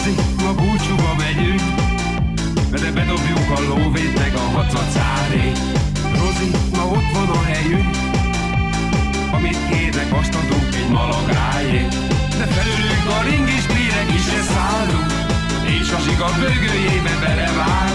mozi, a búcsúba megyünk, de bedobjuk a lóvét, meg a hatacárét. Rozi, ma ott van a helyünk, amit kérnek, azt adunk egy malagrájét. De felülünk a ring, és mire ki se szállunk, és a zsiga bőgőjébe belevág.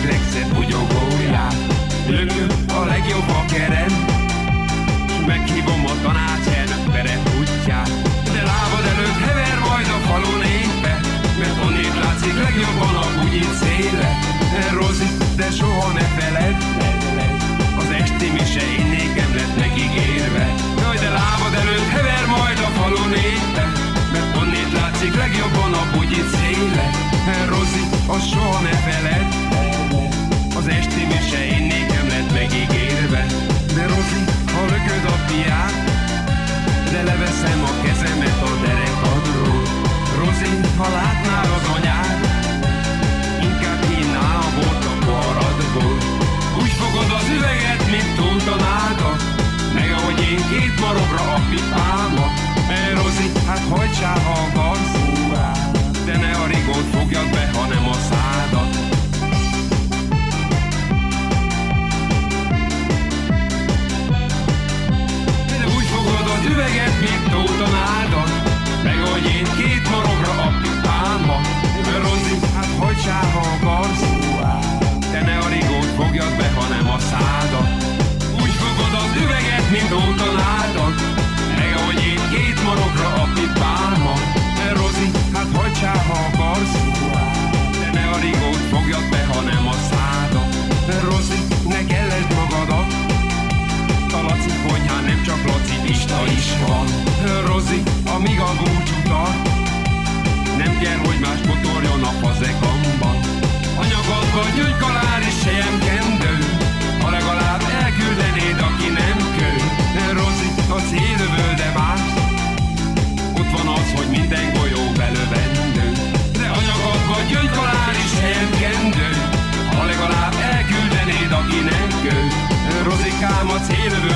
Világ legszebb bugyogóját. Lökök a legjobb a kerem, s meghívom a tanácselnök pere útját. De lábad előtt hever majd a falu népe, mert onnét látszik legjobban a bugyit széle. Rozi, de soha ne feled, az esti mise én nékem lett megígérve. Marokra a pipáma. E, Rozi, hát hajtsál, ha akarsz, de ne a rigót fogjad be, hanem a szádat. De fogod az üveget, mint nádat. Meg hogy én két marogra a pipámba Rozi, hát hagysál, ha akarsz Te ne a rigót fogjad be, hanem a szádat. Úgy fogod az üveget, mint Tóta nádat munkámat élő